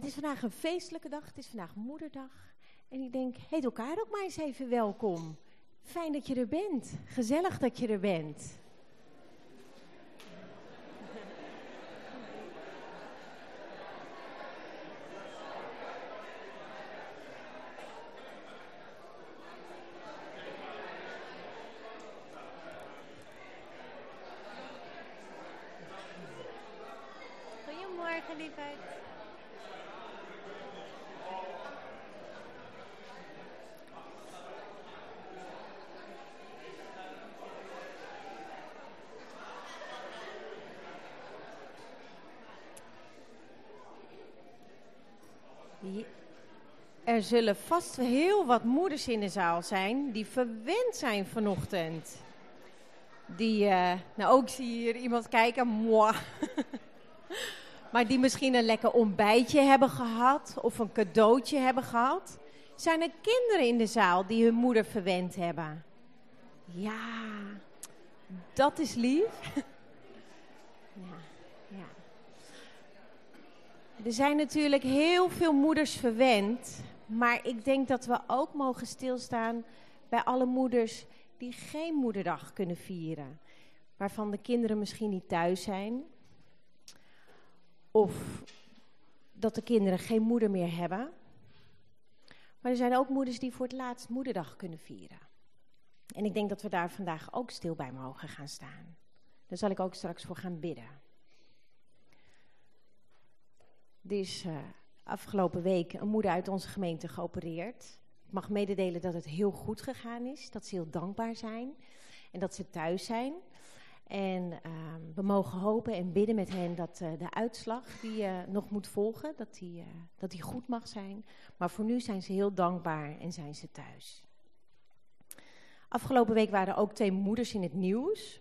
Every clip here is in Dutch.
Het is vandaag een feestelijke dag, het is vandaag moederdag. En ik denk, heet elkaar ook maar eens even welkom. Fijn dat je er bent, gezellig dat je er bent. Goedemorgen, lieverd. Er zullen vast heel wat moeders in de zaal zijn die verwend zijn vanochtend. Die, uh, nou ook zie je hier iemand kijken, maar die misschien een lekker ontbijtje hebben gehad of een cadeautje hebben gehad. Zijn er kinderen in de zaal die hun moeder verwend hebben? Ja, dat is lief. ja. Er zijn natuurlijk heel veel moeders verwend, maar ik denk dat we ook mogen stilstaan bij alle moeders die geen moederdag kunnen vieren. Waarvan de kinderen misschien niet thuis zijn. Of dat de kinderen geen moeder meer hebben. Maar er zijn ook moeders die voor het laatst moederdag kunnen vieren. En ik denk dat we daar vandaag ook stil bij mogen gaan staan. Daar zal ik ook straks voor gaan bidden. Is uh, afgelopen week een moeder uit onze gemeente geopereerd. Ik mag mededelen dat het heel goed gegaan is. Dat ze heel dankbaar zijn. En dat ze thuis zijn. En uh, we mogen hopen en bidden met hen dat uh, de uitslag die uh, nog moet volgen, dat die, dat die goed mag zijn. Maar voor nu zijn ze heel dankbaar en zijn ze thuis. Afgelopen week waren ook twee moeders in het nieuws.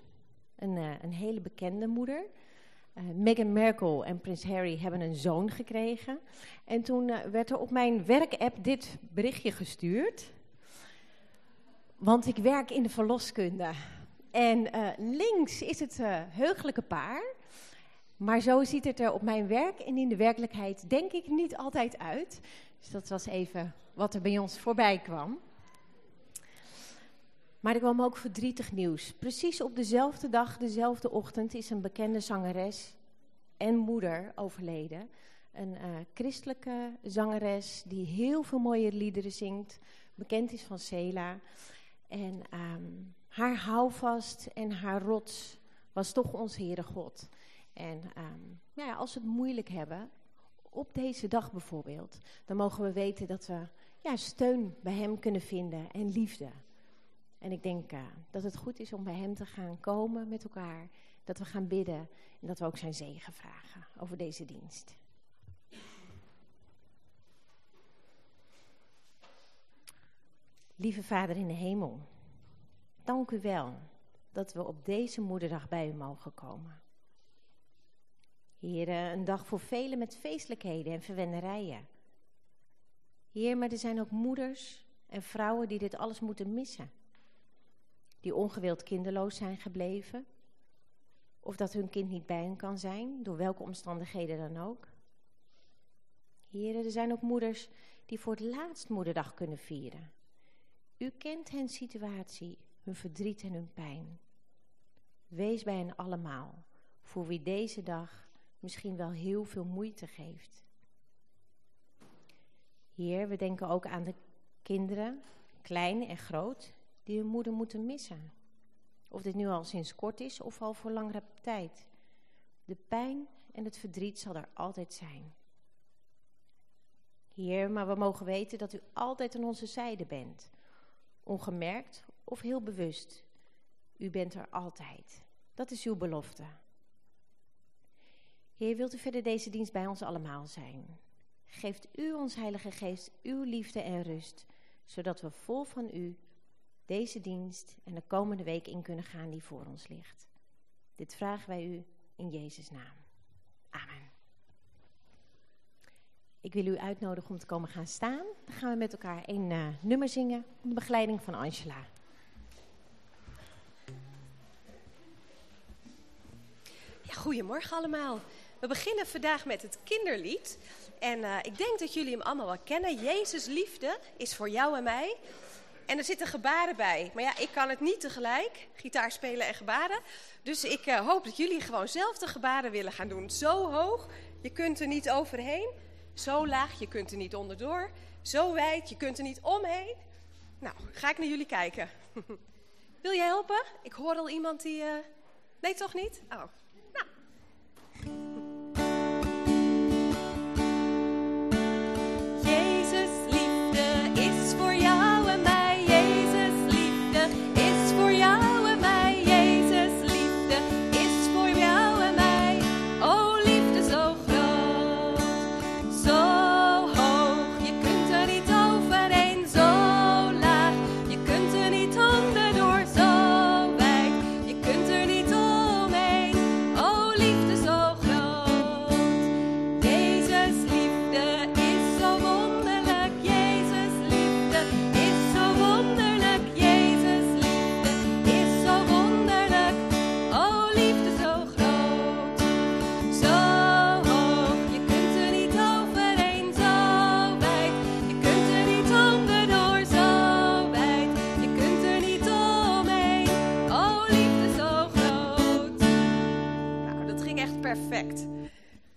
Een, een hele bekende moeder. Uh, Meghan Markle en prins Harry hebben een zoon gekregen. En toen uh, werd er op mijn werkapp dit berichtje gestuurd. Want ik werk in de verloskunde. En uh, links is het heugelijke paar. Maar zo ziet het er op mijn werk en in de werkelijkheid denk ik niet altijd uit. Dus dat was even wat er bij ons voorbij kwam. Maar er kwam ook verdrietig nieuws. Precies op dezelfde dag, dezelfde ochtend, is een bekende zangeres en moeder overleden. Een uh, christelijke zangeres die heel veel mooie liederen zingt. Bekend is van Sela. En um, haar houvast en haar rots was toch onze Heere God. En um, ja, als we het moeilijk hebben, op deze dag bijvoorbeeld, dan mogen we weten dat we ja, steun bij Hem kunnen vinden en liefde. En ik denk uh, dat het goed is om bij Hem te gaan komen met elkaar. Dat we gaan bidden en dat we ook zijn zegen vragen over deze dienst. Lieve Vader in de hemel, dank u wel dat we op deze moederdag bij u mogen komen. Heer, een dag voor velen met feestelijkheden en verwenderijen. Heer, maar er zijn ook moeders en vrouwen die dit alles moeten missen die ongewild kinderloos zijn gebleven. Of dat hun kind niet bij hen kan zijn, door welke omstandigheden dan ook. Heren, er zijn ook moeders die voor het laatst moederdag kunnen vieren. U kent hun situatie, hun verdriet en hun pijn. Wees bij hen allemaal, voor wie deze dag misschien wel heel veel moeite geeft. Heer, we denken ook aan de kinderen, klein en groot, die hun moeder moeten missen. Of dit nu al sinds kort is of al voor langere tijd. De pijn en het verdriet zal er altijd zijn. Heer, maar we mogen weten dat u altijd aan onze zijde bent. Ongemerkt of heel bewust. U bent er altijd. Dat is uw belofte. Heer, wilt u verder deze dienst bij ons allemaal zijn? Geeft u ons Heilige Geest uw liefde en rust, zodat we vol van u deze dienst en de komende week in kunnen gaan die voor ons ligt. Dit vragen wij u in Jezus' naam. Amen. Ik wil u uitnodigen om te komen gaan staan. Dan gaan we met elkaar een uh, nummer zingen onder begeleiding van Angela. Ja, goedemorgen allemaal. We beginnen vandaag met het kinderlied. En uh, ik denk dat jullie hem allemaal wel kennen. Jezus liefde is voor jou en mij. En er zitten gebaren bij. Maar ja, ik kan het niet tegelijk, gitaar spelen en gebaren. Dus ik uh, hoop dat jullie gewoon zelf de gebaren willen gaan doen. Zo hoog, je kunt er niet overheen. Zo laag, je kunt er niet onderdoor. Zo wijd, je kunt er niet omheen. Nou, ga ik naar jullie kijken. Wil je helpen? Ik hoor al iemand die... Uh... Nee, toch niet? Oh.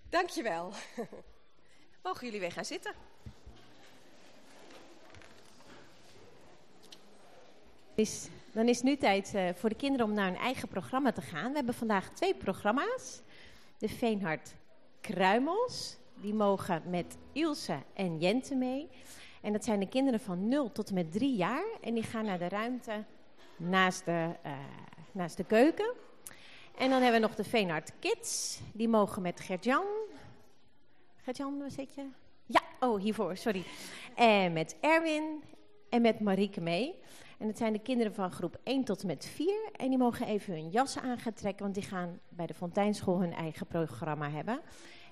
Dankjewel. Mogen jullie weer gaan zitten? Is, dan is het nu tijd uh, voor de kinderen om naar hun eigen programma te gaan. We hebben vandaag twee programma's. De Veenhard Kruimels. Die mogen met Ilse en Jente mee. En dat zijn de kinderen van 0 tot en met 3 jaar. En die gaan naar de ruimte naast de, uh, naast de keuken. En dan hebben we nog de Veenhard Kids. Die mogen met Gert-Jan. Gert-Jan, waar zit je? Ja, oh, hiervoor, sorry. En met Erwin en met Marieke mee. En het zijn de kinderen van groep 1 tot en met 4. En die mogen even hun jassen aan gaan trekken, want die gaan bij de Fonteinschool hun eigen programma hebben.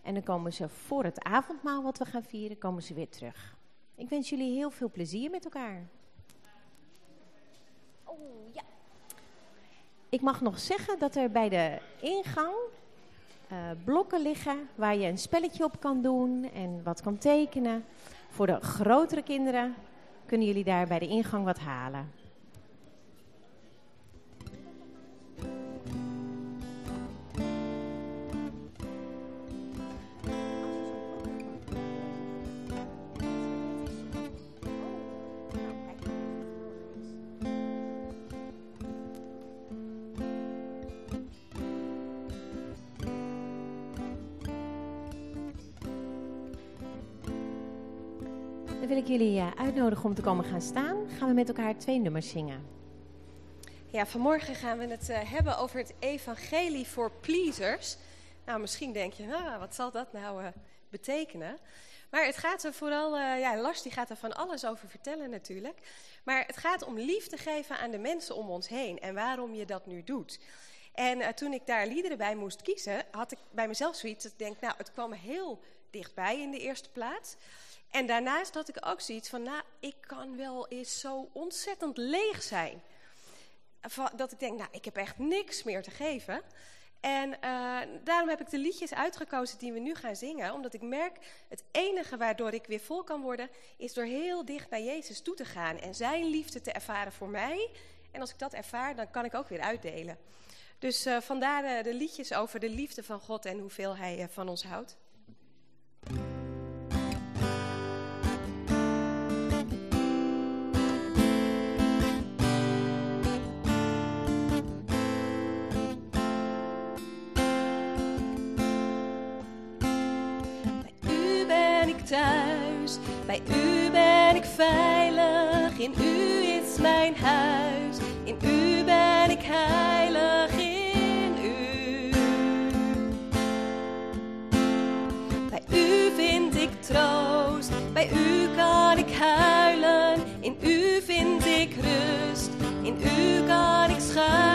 En dan komen ze voor het avondmaal wat we gaan vieren, komen ze weer terug. Ik wens jullie heel veel plezier met elkaar. Oh, ja. Ik mag nog zeggen dat er bij de ingang uh, blokken liggen waar je een spelletje op kan doen en wat kan tekenen. Voor de grotere kinderen kunnen jullie daar bij de ingang wat halen. Jullie uh, uitnodigen om te komen gaan staan. Gaan we met elkaar twee nummers zingen. Ja, vanmorgen gaan we het uh, hebben over het evangelie voor pleasers. Nou, misschien denk je, ah, wat zal dat nou uh, betekenen? Maar het gaat er vooral, ja, Lars die gaat er van alles over vertellen natuurlijk. Maar het gaat om liefde geven aan de mensen om ons heen en waarom je dat nu doet. En toen ik daar liederen bij moest kiezen, had ik bij mezelf zoiets. Ik denk, nou, het kwam heel dichtbij in de eerste plaats. En daarnaast had ik ook zoiets van, nou, ik kan wel eens zo ontzettend leeg zijn. Dat ik denk, nou, ik heb echt niks meer te geven. En uh, daarom heb ik de liedjes uitgekozen die we nu gaan zingen. Omdat ik merk, het enige waardoor ik weer vol kan worden... is door heel dicht naar Jezus toe te gaan. En zijn liefde te ervaren voor mij. En als ik dat ervaar, dan kan ik ook weer uitdelen. Dus uh, vandaar de, de, liedjes over de liefde van God en hoeveel hij van ons houdt. Bij u ben ik veilig, in u is mijn huis. In u ben ik heilig, in u. Bij u vind ik troost, bij u kan ik huilen. In u vind ik rust, in u kan ik schuilen.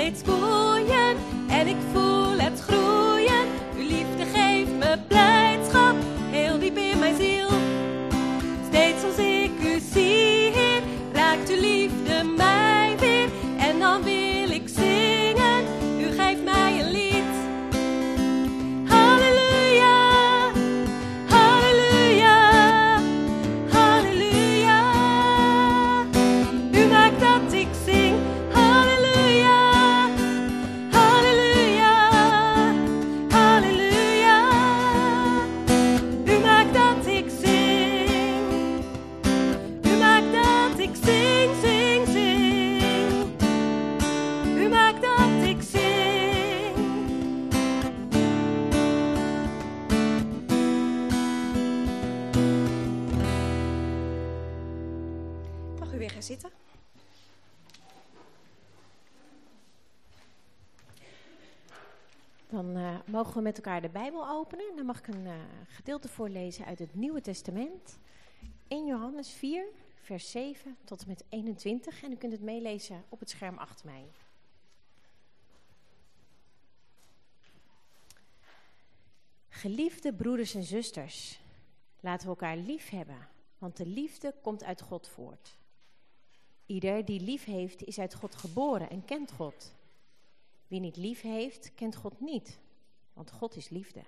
Blijft steeds we met elkaar de Bijbel openen. Dan mag ik een eh, gedeelte voorlezen uit het Nieuwe Testament. 1 Johannes 4, vers 7 tot en met 21. En u kunt het meelezen op het scherm achter mij. Geliefde broeders en zusters, laten we elkaar lief hebben, want de liefde komt uit God voort. Ieder die lief heeft, is uit God geboren en kent God. Wie niet lief heeft, kent God niet, want God is liefde.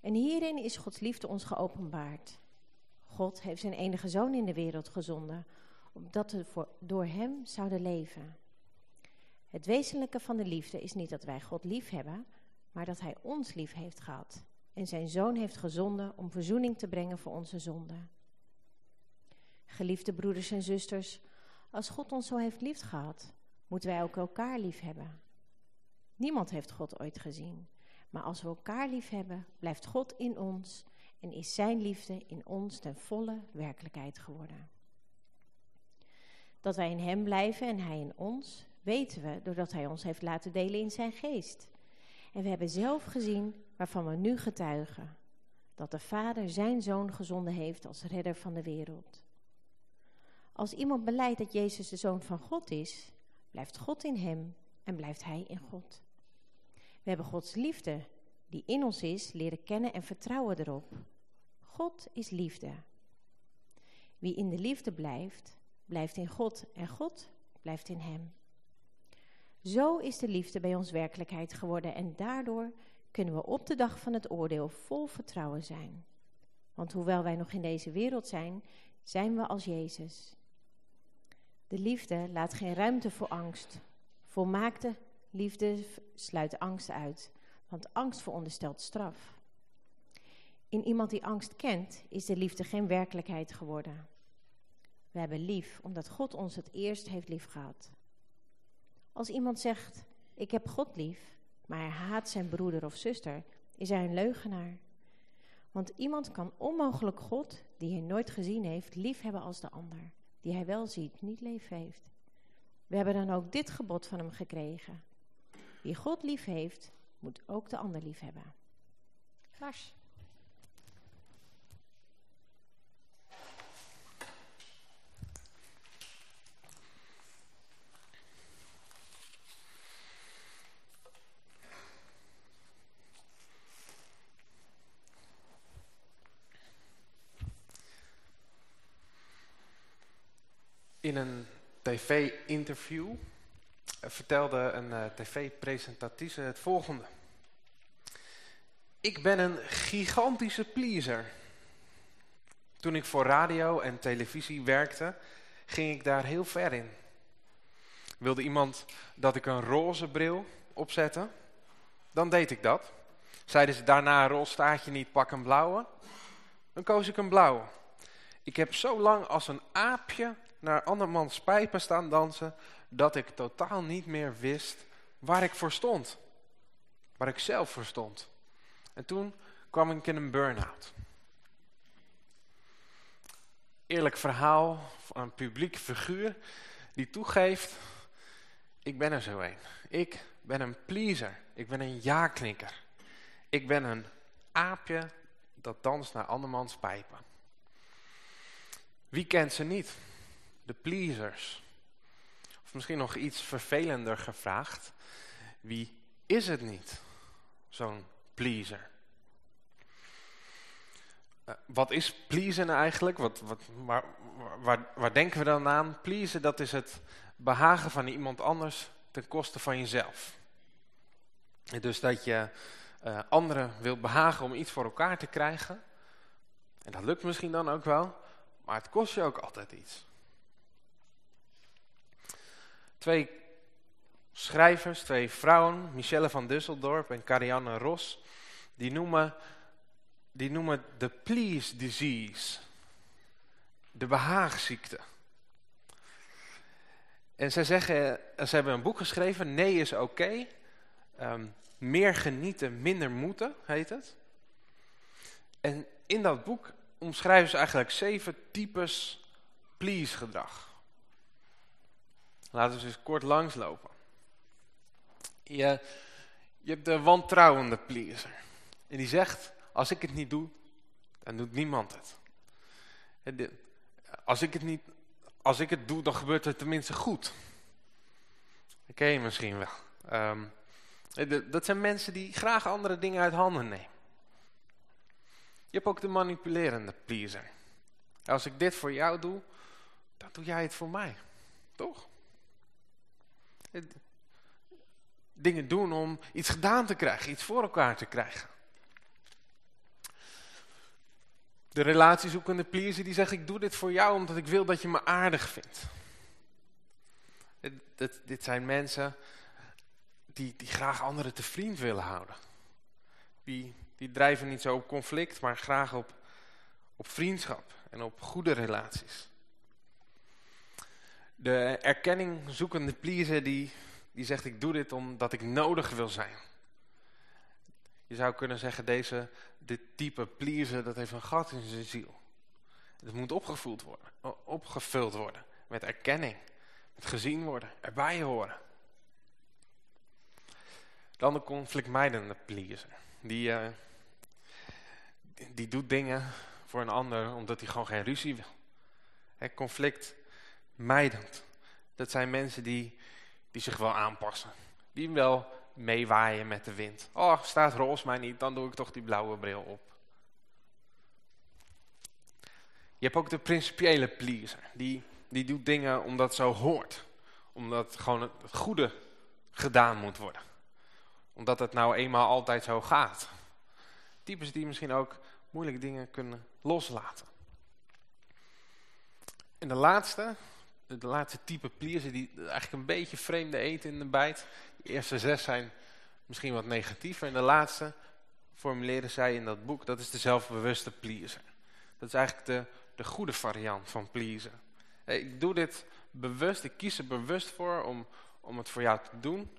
En hierin is Gods liefde ons geopenbaard. God heeft zijn enige zoon in de wereld gezonden, opdat we door hem zouden leven. Het wezenlijke van de liefde is niet dat wij God lief hebben, maar dat hij ons lief heeft gehad en zijn zoon heeft gezonden om verzoening te brengen voor onze zonden. Geliefde broeders en zusters, als God ons zo heeft lief gehad, moeten wij ook elkaar lief hebben. Niemand heeft God ooit gezien. Maar als we elkaar lief hebben, blijft God in ons en is Zijn liefde in ons ten volle werkelijkheid geworden. Dat wij in Hem blijven en Hij in ons, weten we doordat Hij ons heeft laten delen in Zijn geest. En we hebben zelf gezien waarvan we nu getuigen. Dat de Vader Zijn Zoon gezonden heeft als redder van de wereld. Als iemand beleidt dat Jezus de Zoon van God is, blijft God in Hem en blijft Hij in God. We hebben Gods liefde, die in ons is, leren kennen en vertrouwen erop. God is liefde. Wie in de liefde blijft, blijft in God en God blijft in hem. Zo is de liefde bij ons werkelijkheid geworden en daardoor kunnen we op de dag van het oordeel vol vertrouwen zijn. Want hoewel wij nog in deze wereld zijn, zijn we als Jezus. De liefde laat geen ruimte voor angst. Volmaakte liefde sluit angst uit, want angst veronderstelt straf. In iemand die angst kent, is de liefde geen werkelijkheid geworden. We hebben lief, omdat God ons het eerst heeft liefgehad. Als iemand zegt, ik heb God lief, maar hij haat zijn broeder of zuster, is hij een leugenaar. Want iemand kan onmogelijk God, die hij nooit gezien heeft, lief hebben als de ander, die hij wel ziet, niet lief heeft. We hebben dan ook dit gebod van hem gekregen. Wie God lief heeft, moet ook de ander lief hebben. Lars. In een tv-interview vertelde een uh, tv-presentatrice het volgende. Ik ben een gigantische pleaser. Toen ik voor radio en televisie werkte, ging ik daar heel ver in. Wilde iemand dat ik een roze bril opzette, dan deed ik dat. Zeiden ze daarna, rol staat je niet, pak een blauwe. Dan koos ik een blauwe. Ik heb zo lang als een aapje naar andermans pijpen staan dansen, dat ik totaal niet meer wist waar ik voor stond. Waar ik zelf voor stond. En toen kwam ik in een burn-out. Eerlijk verhaal van een publiek figuur die toegeeft, ik ben er zo een. Ik ben een pleaser. Ik ben een ja-knikker. Ik ben een aapje dat danst naar andermans pijpen. Wie kent ze niet? De pleasers. Misschien nog iets vervelender gevraagd. Wie is het niet? Zo'n pleaser. Uh, wat is pleasen eigenlijk? Wat, wat, waar, denken we dan aan? Pleasen, dat is het behagen van iemand anders ten koste van jezelf. Dus dat je uh, anderen wilt behagen om iets voor elkaar te krijgen. En dat lukt misschien dan ook wel, maar het kost je ook altijd iets. Twee schrijvers, twee vrouwen, Michelle van Dusseldorp en Carianne Ros, die noemen, die noemen de please disease, de behaagziekte. En zij zeggen, ze hebben een boek geschreven, Nee is oké, um, meer genieten, minder moeten, heet het. En in dat boek omschrijven ze eigenlijk zeven types please gedrag. Laten we eens kort langslopen. Je, je hebt de wantrouwende pleaser. En die zegt, als ik het niet doe, dan doet niemand het. Als ik het, niet, als ik het doe, dan gebeurt het tenminste goed. Dat ken je misschien wel. Um, dat zijn mensen die graag andere dingen uit handen nemen. Je hebt ook de manipulerende pleaser. Als ik dit voor jou doe, dan doe jij het voor mij. Toch? Dingen doen om iets gedaan te krijgen, iets voor elkaar te krijgen. De relatiezoekende pleaser die zegt, ik doe dit voor jou omdat ik wil dat je me aardig vindt. Dit, dit zijn mensen die, die graag anderen te vriend willen houden. Die, die drijven niet zo op conflict, maar graag op, op vriendschap en op goede relaties. De erkenning zoekende pleaser die, die zegt ik doe dit omdat ik nodig wil zijn. Je zou kunnen zeggen deze, dit type pleaser dat heeft een gat in zijn ziel. Het moet opgevuld worden, opgevuld worden met erkenning, met gezien worden, erbij horen. Dan de conflictmijdende pleaser. Die, uh, die doet dingen voor een ander omdat hij gewoon geen ruzie wil. Conflict mijdend. Dat zijn mensen die, die zich wel aanpassen. Die wel meewaaien met de wind. Oh, staat roze mij niet, dan doe ik toch die blauwe bril op. Je hebt ook de principiële pleaser. Die, die doet dingen omdat zo hoort. Omdat gewoon het goede gedaan moet worden. Omdat het nou eenmaal altijd zo gaat. Types die misschien ook moeilijke dingen kunnen loslaten. En de laatste, de laatste type pleaser die eigenlijk een beetje vreemde eten in de bijt. De eerste zes zijn misschien wat negatiever. En de laatste formuleren zij in dat boek, dat is de zelfbewuste pleaser. Dat is eigenlijk de, de goede variant van pleasen. Ik doe dit bewust, ik kies er bewust voor om, om het voor jou te doen.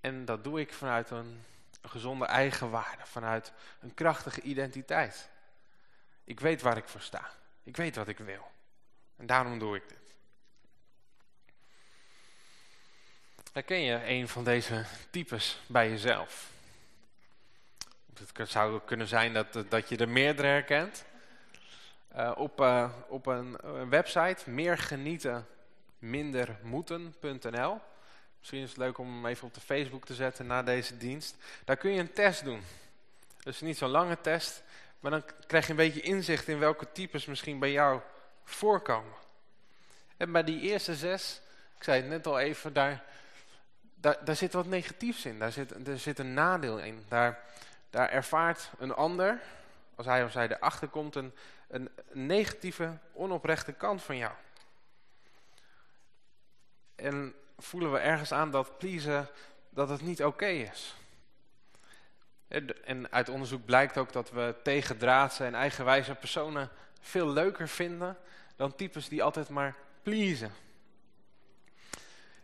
En dat doe ik vanuit een, een gezonde eigenwaarde, vanuit een krachtige identiteit. Ik weet waar ik voor sta. Ik weet wat ik wil. En daarom doe ik dit. Herken je een van deze types bij jezelf? Het zou kunnen zijn dat, dat je er meerdere herkent. Uh, op, uh, op een, een, website, meergenieten-mindermoeten.nl. Misschien is het leuk om hem even op de Facebook te zetten na deze dienst. Daar kun je een test doen. Dus niet zo'n lange test, maar dan krijg je een beetje inzicht in welke types misschien bij jou voorkomen. En bij die eerste zes, ik zei het net al even, daar, daar, daar zit wat negatiefs in. Daar zit, er zit een nadeel in. Daar, daar ervaart een ander, als hij of zij erachter komt, een, een negatieve, onoprechte kant van jou. En voelen we ergens aan dat pleasen, dat het niet oké is. En uit onderzoek blijkt ook dat we tegendraadse en eigenwijze personen veel leuker vinden dan types die altijd maar pleasen.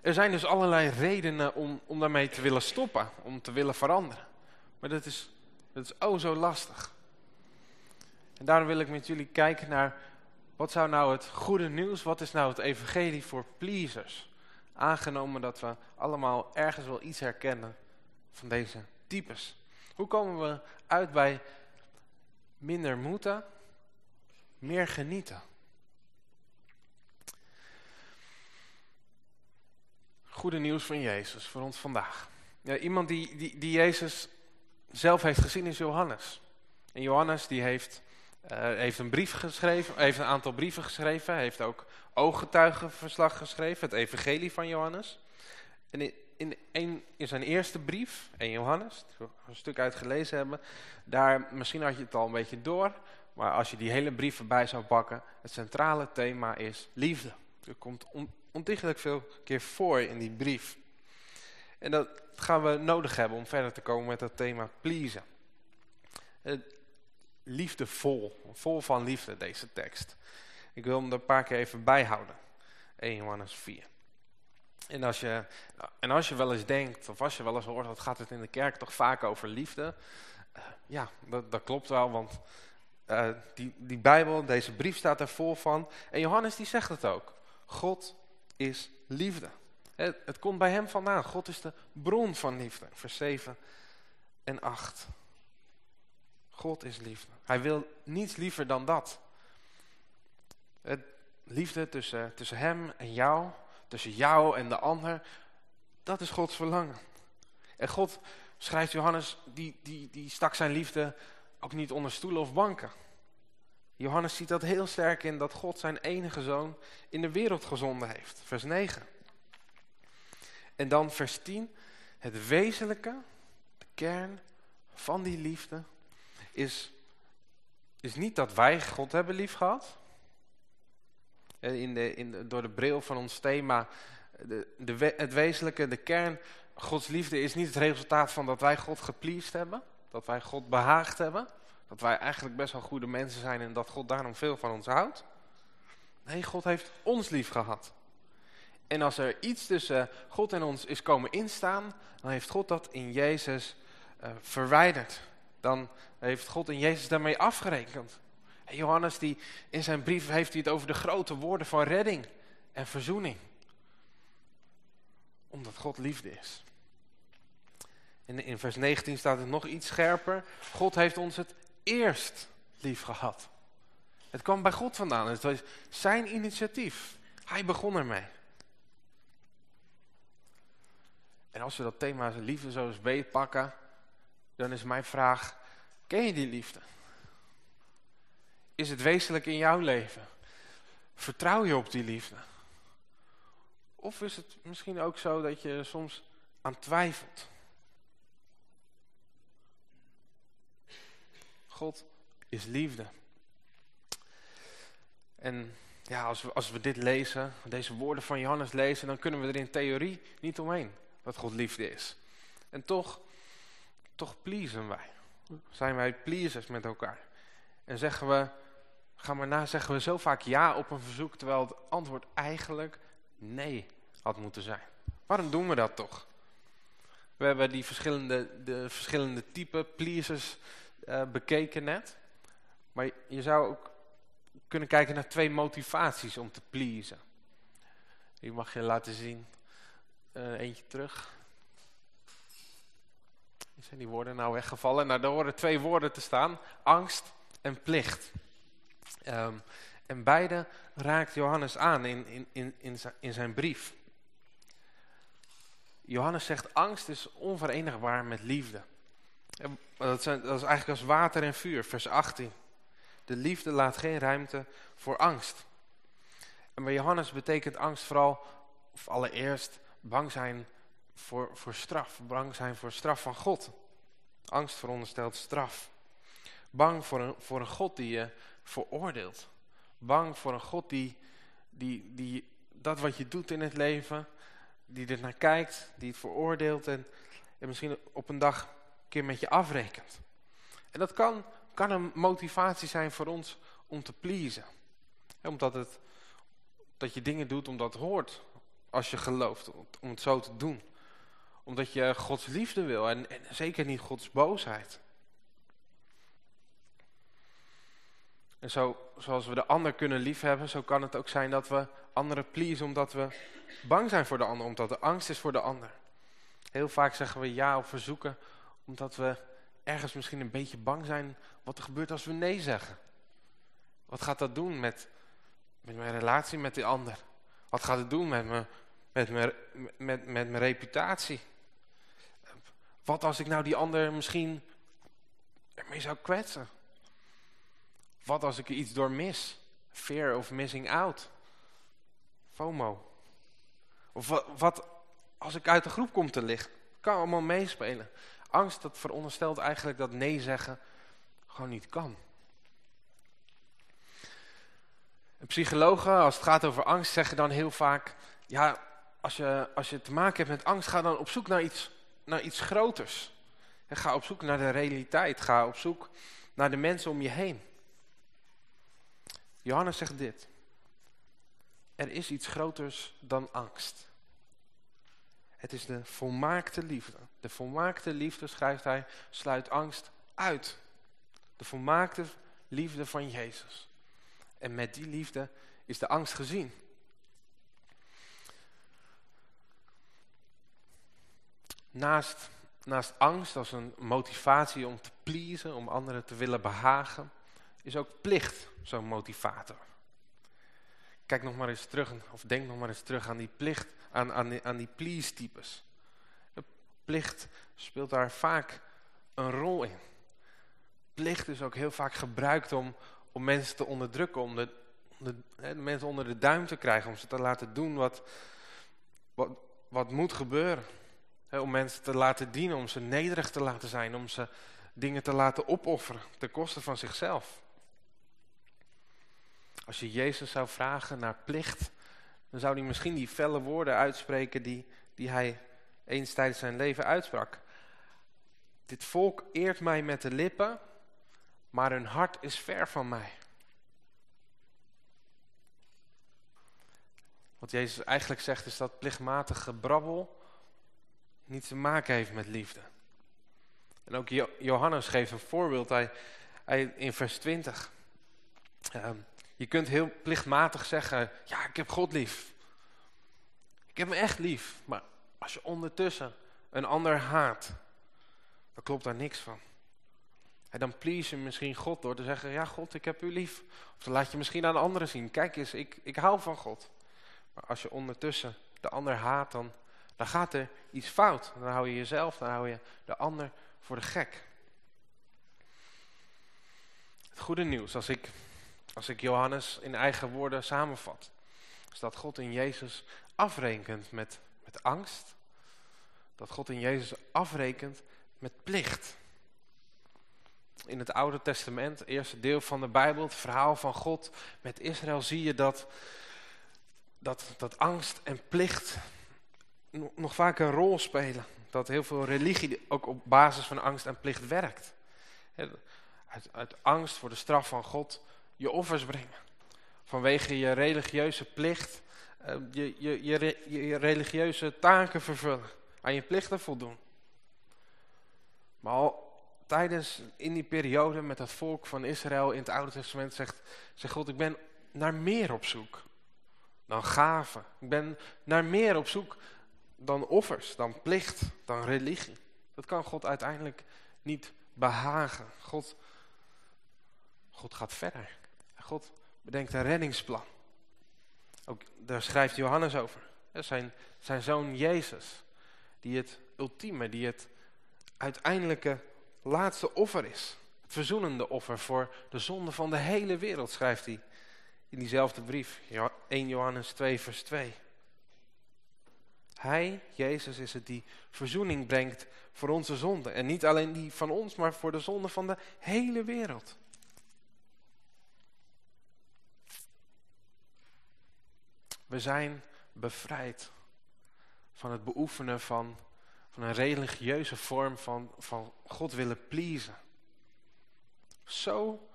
Er zijn dus allerlei redenen om, om daarmee te willen stoppen, om te willen veranderen. Maar dat is, dat is oh zo lastig. En daarom wil ik met jullie kijken naar, wat zou nou het goede nieuws, wat is nou het evangelie voor pleasers? Aangenomen dat we allemaal ergens wel iets herkennen van deze types. Hoe komen we uit bij minder moeten, meer genieten? Goede nieuws van Jezus voor ons vandaag. Ja, iemand die, die, die Jezus zelf heeft gezien is Johannes. En Johannes die heeft, uh, heeft een brief geschreven, heeft een aantal brieven geschreven. heeft ook ooggetuigenverslag geschreven, het evangelie van Johannes. En in, in, in zijn eerste brief, 1 Johannes, we een stuk uitgelezen hebben, daar, misschien had je het al een beetje door, maar als je die hele brief erbij zou pakken, het centrale thema is liefde. Er komt on, ontiegelijk veel keer voor in die brief. En dat gaan we nodig hebben om verder te komen met dat thema pleasen. Liefdevol, vol van liefde deze tekst. Ik wil hem er een paar keer even bijhouden. 1 Johannes 4. En als, je, en als je wel eens denkt, of als je wel eens hoort, wat gaat het in de kerk toch vaak over liefde? Uh, ja, dat, dat, klopt wel, want uh, die, die Bijbel, deze brief staat er vol van. En Johannes die zegt het ook. God is liefde. Het, komt bij hem vandaan. God is de bron van liefde. Vers 7 en 8. God is liefde. Hij wil niets liever dan dat. Het, liefde tussen, tussen hem en jou tussen jou en de ander, dat is Gods verlangen. En God, schrijft Johannes, die, die, die stak zijn liefde ook niet onder stoelen of banken. Johannes ziet dat heel sterk in dat God zijn enige zoon in de wereld gezonden heeft. Vers 9. En dan vers 10. Het wezenlijke, de kern van die liefde is, is niet dat wij God hebben lief gehad. Eh, in de, in door de bril van ons thema, de, de, het wezenlijke, de kern, Gods liefde is niet het resultaat van dat wij God gepleased hebben, dat wij God behaagd hebben, dat wij eigenlijk best wel goede mensen zijn en dat God daarom veel van ons houdt. Nee, God heeft ons lief gehad. En als er iets tussen God en ons is komen instaan, dan heeft God dat in Jezus uh, verwijderd. Dan heeft God in Jezus daarmee afgerekend. En Johannes die, in zijn brief heeft hij het over de grote woorden van redding en verzoening. Omdat God liefde is. En in vers 19 staat het nog iets scherper. God heeft ons het eerst lief gehad. Het kwam bij God vandaan. Het was zijn initiatief. Hij begon ermee. En als we dat thema liefde zo eens beetpakken, dan is mijn vraag, ken je die liefde? Is het wezenlijk in jouw leven? Vertrouw je op die liefde? Of is het misschien ook zo dat je soms aan twijfelt? God is liefde. En ja, als we, als we dit lezen, deze woorden van Johannes lezen, dan kunnen we er in theorie niet omheen dat God liefde is. En toch, toch pleasen wij. Zijn wij pleasers met elkaar. En zeggen we, ga maar na, zeggen we zo vaak ja op een verzoek, terwijl het antwoord eigenlijk nee had moeten zijn. Waarom doen we dat toch? We hebben die verschillende, de verschillende type pleasers uh, bekeken net. Maar je zou ook kunnen kijken naar twee motivaties om te pleasen. Die mag je laten zien. Uh, eentje terug. Zijn die woorden nou weggevallen? Nou, er horen twee woorden te staan. Angst en plicht. Um, en beide raakt Johannes aan in, in, in, in, zijn, in zijn brief. Johannes zegt, angst is onverenigbaar met liefde. Dat, is eigenlijk als water en vuur, vers 18. De liefde laat geen ruimte voor angst. En bij Johannes betekent angst vooral, of allereerst, bang zijn voor, voor straf. Bang zijn voor straf van God. Angst veronderstelt straf. Bang voor een, voor een God die je veroordeelt. Bang voor een God die, die, die dat wat je doet in het leven, die er naar kijkt, die het veroordeelt en, en misschien op een dag keer met je afrekent. En dat kan, kan een motivatie zijn voor ons om te pleasen. Omdat het, dat je dingen doet omdat het hoort als je gelooft, om het zo te doen. Omdat je Gods liefde wil en, en zeker niet Gods boosheid. En zo, zoals we de ander kunnen liefhebben, zo kan het ook zijn dat we anderen pleasen omdat we bang zijn voor de ander, omdat er angst is voor de ander. Heel vaak zeggen we ja op verzoeken omdat we ergens misschien een beetje bang zijn wat er gebeurt als we nee zeggen. Wat gaat dat doen met, met mijn relatie met die ander? Wat gaat het doen met mijn, met, met, met mijn reputatie? Wat als ik nou die ander misschien ermee zou kwetsen? Wat als ik er iets door mis? Fear of missing out. FOMO. Of wat, wat als ik uit de groep kom te liggen? Kan allemaal meespelen. Angst dat veronderstelt eigenlijk dat nee zeggen gewoon niet kan. En psychologen, als het gaat over angst, zeggen dan heel vaak... ja, als je, als je te maken hebt met angst, ga dan op zoek naar iets, naar iets groters. En ga op zoek naar de realiteit. Ga op zoek naar de mensen om je heen. Johannes zegt dit. Er is iets groters dan angst. Het is de volmaakte liefde. De volmaakte liefde, schrijft hij, sluit angst uit. De volmaakte liefde van Jezus. En met die liefde is de angst gezien. Naast, naast angst als een motivatie om te pleasen, om anderen te willen behagen, is ook plicht zo'n motivator. Kijk nog maar eens terug, of denk nog maar eens terug aan die plicht, aan, aan, die, aan die please-types. Plicht speelt daar vaak een rol in. Plicht is ook heel vaak gebruikt om, om mensen te onderdrukken, om de, de, de, mensen onder de duim te krijgen, om ze te laten doen wat, wat, wat moet gebeuren. om mensen te laten dienen, om ze nederig te laten zijn, om ze dingen te laten opofferen ten koste van zichzelf. Als je Jezus zou vragen naar plicht, dan zou hij misschien die felle woorden uitspreken die, die hij eens tijdens zijn leven uitsprak. Dit volk eert mij met de lippen, maar hun hart is ver van mij. Wat Jezus eigenlijk zegt is dat plichtmatig gebrabbel niet te maken heeft met liefde. En ook Johannes geeft een voorbeeld hij, hij, in vers 20. Ehm, je kunt heel plichtmatig zeggen, ja ik heb God lief. Ik heb me echt lief. Maar als je ondertussen een ander haat, dan klopt daar niks van. En dan please je misschien God door te zeggen, ja God, ik heb u lief. Of dan laat je misschien aan anderen zien, kijk eens, ik, ik hou van God. Maar als je ondertussen de ander haat, dan, dan gaat er iets fout. Dan hou je jezelf, dan hou je de ander voor de gek. Het goede nieuws, als ik, als ik Johannes in eigen woorden samenvat, is dat God in Jezus afrekent met, met angst. Dat God in Jezus afrekent met plicht. In het Oude Testament, eerste deel van de Bijbel, het verhaal van God met Israël, zie je dat, dat, dat angst en plicht nog vaak een rol spelen. Dat heel veel religie ook op basis van angst en plicht werkt. Uit angst voor de straf van God je offers brengen. Vanwege je religieuze plicht eh, je, je, je, je religieuze taken vervullen. Aan je plichten voldoen. Maar al tijdens, in die periode met het volk van Israël in het Oude Testament zegt, zegt God, ik ben naar meer op zoek dan gaven. Ik ben naar meer op zoek dan offers, dan plicht, dan religie. Dat kan God uiteindelijk niet behagen. God, God gaat verder. God bedenkt een reddingsplan. Ook daar schrijft Johannes over. Zijn, zijn zoon Jezus, die het ultieme, die het uiteindelijke laatste offer is. Het verzoenende offer voor de zonde van de hele wereld, schrijft hij in diezelfde brief. 1 Johannes 2 vers 2. Hij, Jezus, is het die verzoening brengt voor onze zonde. En niet alleen die van ons, maar voor de zonde van de hele wereld. We zijn bevrijd van het beoefenen van, van een religieuze vorm van, van God willen pleasen. Zo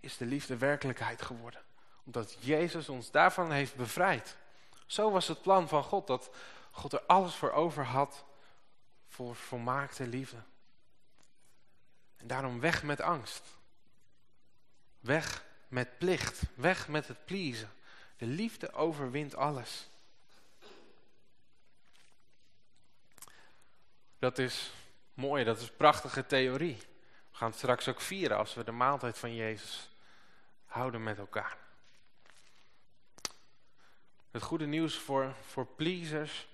is de liefde werkelijkheid geworden. Omdat Jezus ons daarvan heeft bevrijd. Zo was het plan van God, dat God er alles voor over had voor volmaakte liefde. En daarom weg met angst. Weg met plicht. Weg met het pleasen. De liefde overwint alles. Dat is mooi, dat is prachtige theorie. We gaan het straks ook vieren als we de maaltijd van Jezus houden met elkaar. Het goede nieuws voor, voor pleasers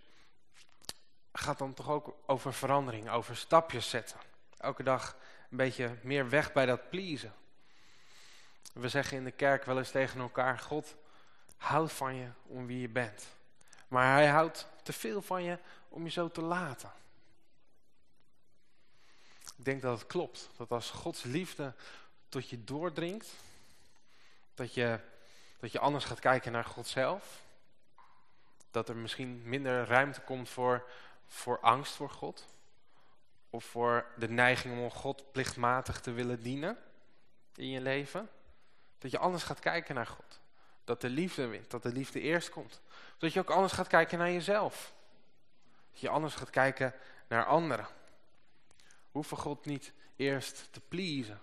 gaat dan toch ook over verandering, over stapjes zetten. Elke dag een beetje meer weg bij dat pleasen. We zeggen in de kerk wel eens tegen elkaar, God houdt van je om wie je bent. Maar hij houdt te veel van je om je zo te laten. Ik denk dat het klopt. Dat als Gods liefde tot je doordringt, dat je, dat je anders gaat kijken naar God zelf. Dat er misschien minder ruimte komt voor, voor angst voor God. Of voor de neiging om God plichtmatig te willen dienen in je leven. Dat je anders gaat kijken naar God. Dat de liefde wint, dat de liefde eerst komt. Dat je ook anders gaat kijken naar jezelf. Dat je anders gaat kijken naar anderen. Hoeven God niet eerst te pleasen.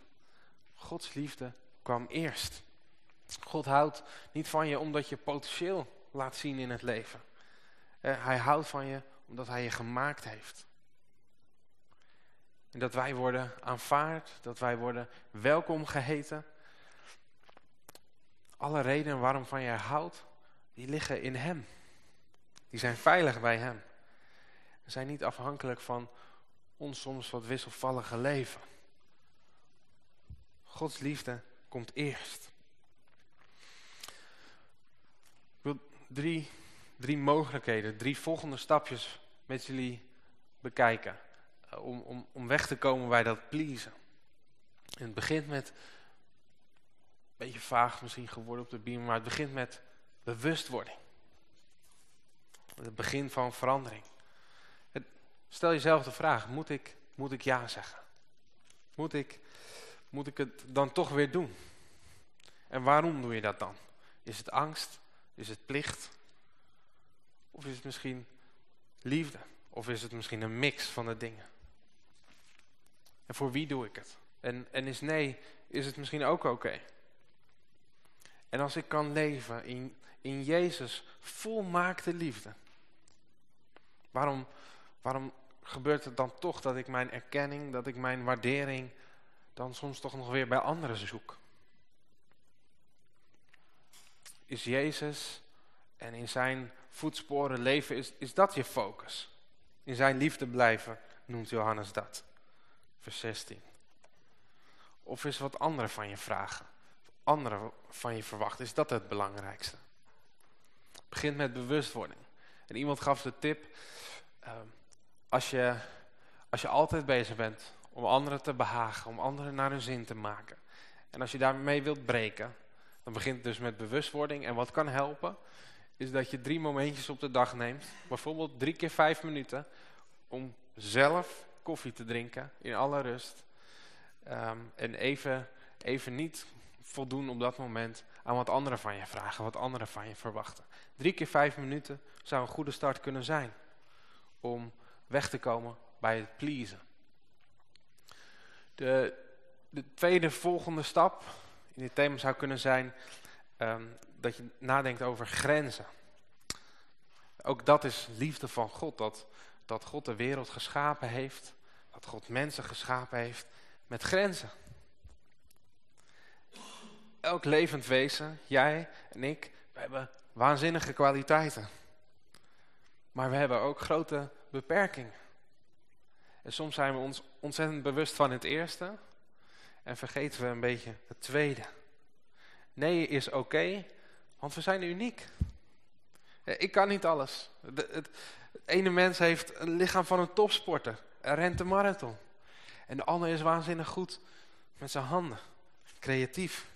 Gods liefde kwam eerst. God houdt niet van je omdat je potentieel laat zien in het leven. Eh, hij houdt van je omdat hij je gemaakt heeft. En dat wij worden aanvaard, dat wij worden welkom geheten. Alle redenen waarom van je houdt, die liggen in hem. Die zijn veilig bij hem. Ze zijn niet afhankelijk van ons soms wat wisselvallige leven. Gods liefde komt eerst. Ik wil drie, drie mogelijkheden, drie volgende stapjes met jullie bekijken. Eh, om, om, om weg te komen bij dat pleasen. En het begint met, beetje vaag misschien geworden op de beam, maar het begint met bewustwording. Het begin van verandering. Stel jezelf de vraag, moet ik, moet ik ja zeggen? Moet ik, moet ik het dan toch weer doen? En waarom doe je dat dan? Is het angst? Is het plicht? Of is het misschien liefde? Of is het misschien een mix van de dingen? En voor wie doe ik het? En, en is nee, is het misschien ook oké? En als ik kan leven in, in Jezus volmaakte liefde. Waarom, waarom gebeurt het dan toch dat ik mijn erkenning, dat ik mijn waardering dan soms toch nog weer bij anderen zoek? Is Jezus en in zijn voetsporen leven, is, is dat je focus? In zijn liefde blijven, noemt Johannes dat. Vers 16. Of is wat anderen van je vragen? Anderen van je verwachten? Is dat het belangrijkste? Begint met bewustwording. En iemand gaf de tip, ehm, als, je, als je altijd bezig bent om anderen te behagen, om anderen naar hun zin te maken. En als je daarmee wilt breken, dan begint het dus met bewustwording. En wat kan helpen, is dat je drie momentjes op de dag neemt. Bijvoorbeeld drie keer vijf minuten om zelf koffie te drinken in alle rust. Ehm, en even, even niet voldoen op dat moment aan wat anderen van je vragen, wat anderen van je verwachten. Drie keer vijf minuten zou een goede start kunnen zijn om weg te komen bij het pleasen. De, de tweede volgende stap in dit thema zou kunnen zijn ehm, dat je nadenkt over grenzen. Ook dat is liefde van God, dat, dat God de wereld geschapen heeft, dat God mensen geschapen heeft met grenzen. Elk levend wezen, jij en ik, we hebben waanzinnige kwaliteiten. Maar we hebben ook grote beperkingen. En soms zijn we ons ontzettend bewust van het eerste en vergeten we een beetje het tweede. Nee is oké, want we zijn uniek. Ik kan niet alles. Het, het, ene mens heeft een lichaam van een topsporter. Hij rent de marathon. En de ander is waanzinnig goed met zijn handen. Creatief.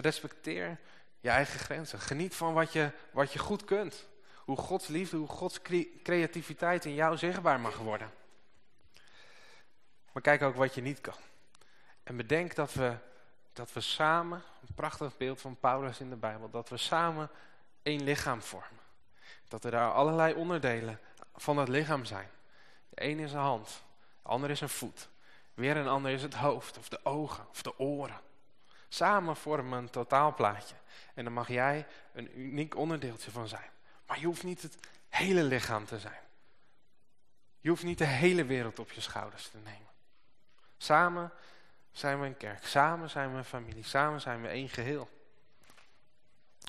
Respecteer je eigen grenzen. Geniet van wat je, wat je goed kunt. Hoe Gods liefde, hoe Gods creativiteit in jou zichtbaar mag worden. Maar kijk ook wat je niet kan. En bedenk dat we, dat we samen, een prachtig beeld van Paulus in de Bijbel, dat we samen één lichaam vormen. Dat er daar allerlei onderdelen van het lichaam zijn. De een is een hand, de ander is een voet. Weer een ander is het hoofd, of de ogen, of de oren. Samen vormen een totaalplaatje. En daar mag jij een uniek onderdeeltje van zijn. Maar je hoeft niet het hele lichaam te zijn. Je hoeft niet de hele wereld op je schouders te nemen. Samen zijn we een kerk. Samen zijn we een familie. Samen zijn we één geheel.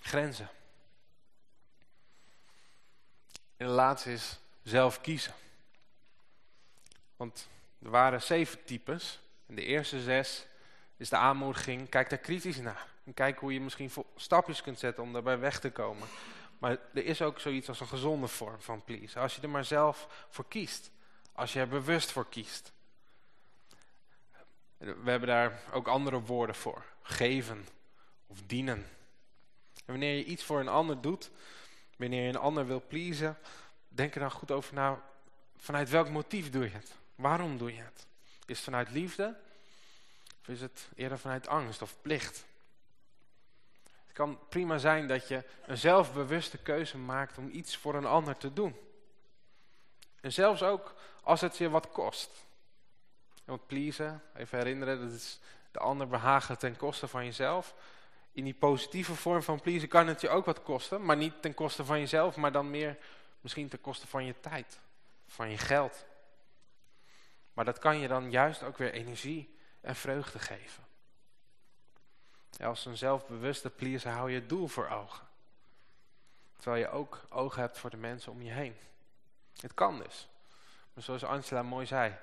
Grenzen. En de laatste is zelf kiezen. Want er waren zeven types. En de eerste zes is de aanmoediging. Kijk daar kritisch naar. En kijk hoe je misschien stapjes kunt zetten om daarbij weg te komen. Maar er is ook zoiets als een gezonde vorm van please. Als je er maar zelf voor kiest. Als je er bewust voor kiest. We hebben daar ook andere woorden voor. Geven of dienen. En wanneer je iets voor een ander doet, wanneer je een ander wil pleasen, denk er dan goed over na, vanuit welk motief doe je het? Waarom doe je het? Is het vanuit liefde? Of is het eerder vanuit angst of plicht? Het kan prima zijn dat je een zelfbewuste keuze maakt om iets voor een ander te doen. En zelfs ook als het je wat kost. Want pleasen, even herinneren, dat is de ander behagen ten koste van jezelf. In die positieve vorm van pleasen kan het je ook wat kosten, maar niet ten koste van jezelf, maar dan meer misschien ten koste van je tijd, van je geld. Maar dat kan je dan juist ook weer energie en vreugde geven. Als een zelfbewuste pleaser hou je het doel voor ogen. Terwijl je ook ogen hebt voor de mensen om je heen. Het kan dus. Maar zoals Angela mooi zei,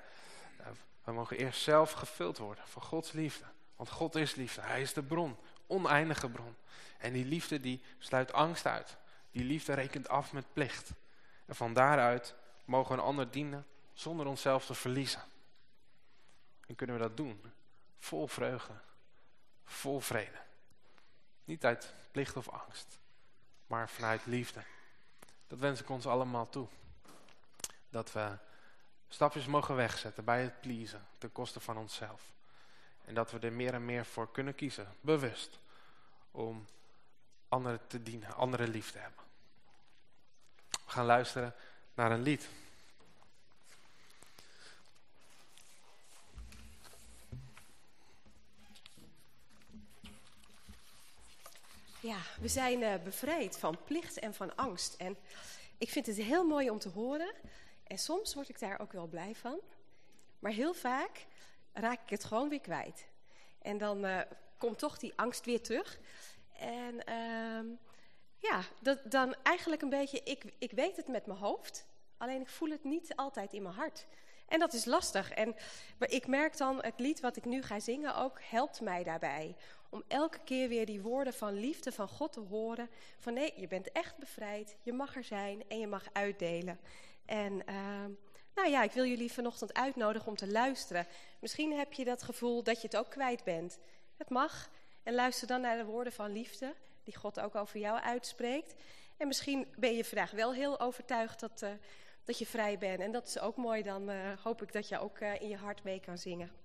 we mogen eerst zelf gevuld worden van Gods liefde. Want God is liefde. Hij is de bron. Oneindige bron. En die liefde die sluit angst uit. Die liefde rekent af met plicht. En van daaruit mogen we een ander dienen zonder onszelf te verliezen. En kunnen we dat doen. Vol vreugde. Vol vrede. Niet uit plicht of angst. Maar vanuit liefde. Dat wens ik ons allemaal toe. Dat we stapjes mogen wegzetten bij het pleasen ten koste van onszelf. En dat we er meer en meer voor kunnen kiezen, bewust, om anderen te dienen, anderen lief te hebben. gaan luisteren naar een lied. Ja, we zijn uh, bevrijd van plicht en van angst. En ik vind het heel mooi om te horen. En soms word ik daar ook wel blij van. Maar heel vaak raak ik het gewoon weer kwijt. En dan uh, komt toch die angst weer terug. En uh, ja, dat, dan eigenlijk een beetje, ik, ik weet het met mijn hoofd. Alleen ik voel het niet altijd in mijn hart. En dat is lastig. En ik merk dan, het lied wat ik nu ga zingen ook, helpt mij daarbij. Om elke keer weer die woorden van liefde van God te horen. Van nee, je bent echt bevrijd, je mag er zijn en je mag uitdelen. En uh, nou ja, ik wil jullie vanochtend uitnodigen om te luisteren. Misschien heb je dat gevoel dat je het ook kwijt bent. Het mag. En luister dan naar de woorden van liefde, die God ook over jou uitspreekt. En misschien ben je vandaag wel heel overtuigd dat, uh, dat je vrij bent. En dat is ook mooi, dan uh, hoop ik dat je ook uh, in je hart mee kan zingen.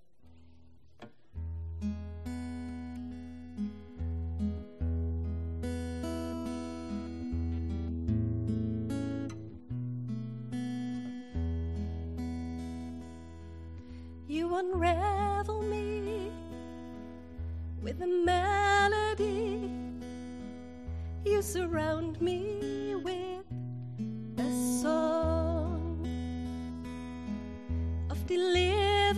Unravel me with a melody. You surround me with a song of deliverance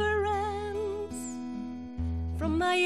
from my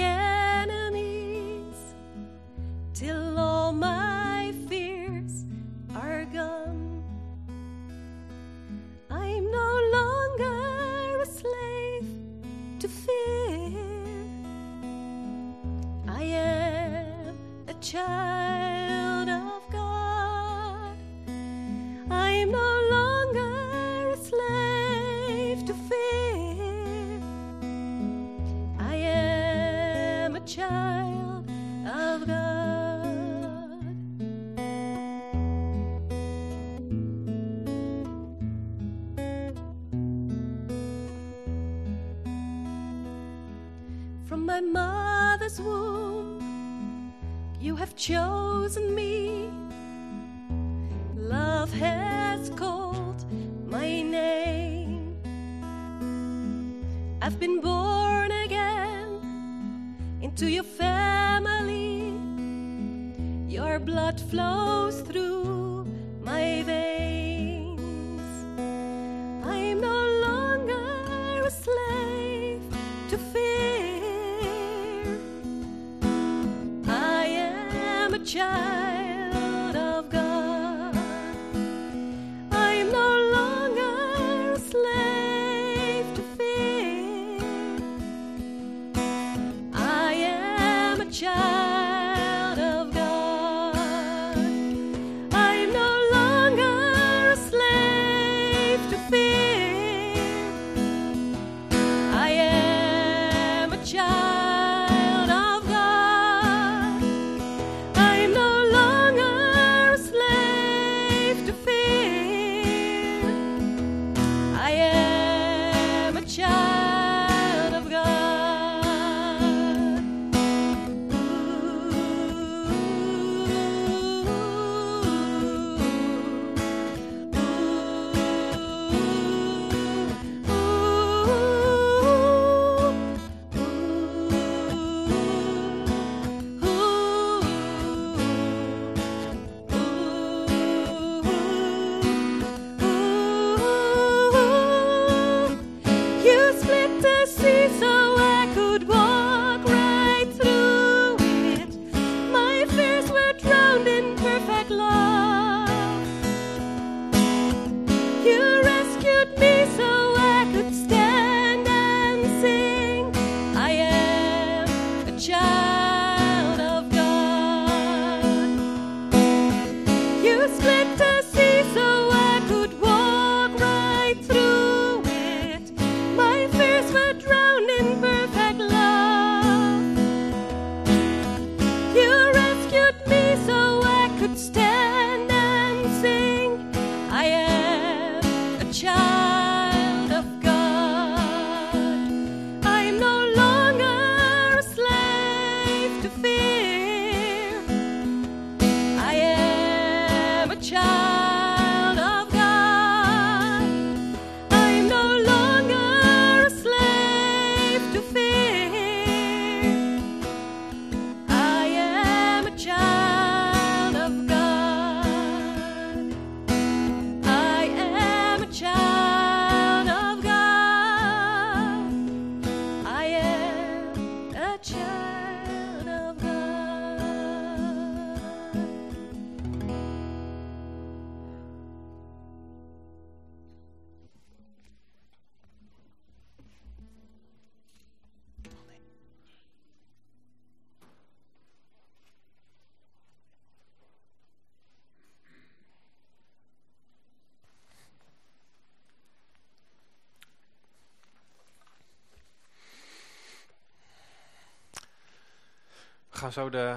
gaan zo de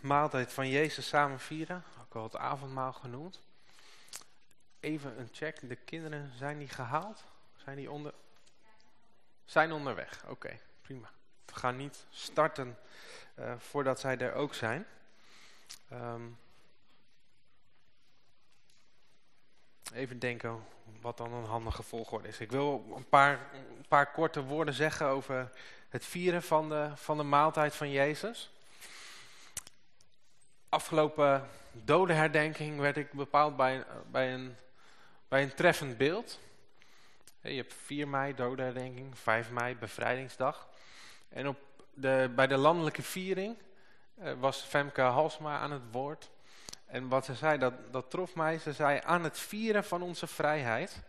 maaltijd van Jezus samen vieren, ook al het avondmaal genoemd. Even een check, de kinderen, zijn die gehaald? Zijn die onder... Zijn onderweg, oké, prima. We gaan niet starten uh, voordat zij er ook zijn. Um, even denken wat dan een handige volgorde is. Ik wil een paar, een paar korte woorden zeggen over het vieren van de, van de maaltijd van Jezus. Afgelopen dodenherdenking werd ik bepaald bij, bij, een, bij een treffend beeld. Je hebt 4 mei dodenherdenking, 5 mei bevrijdingsdag. En op de, bij de landelijke viering uh, was Femke Halsma aan het woord. En wat ze zei, dat, dat trof mij. Ze zei, aan het vieren van onze vrijheid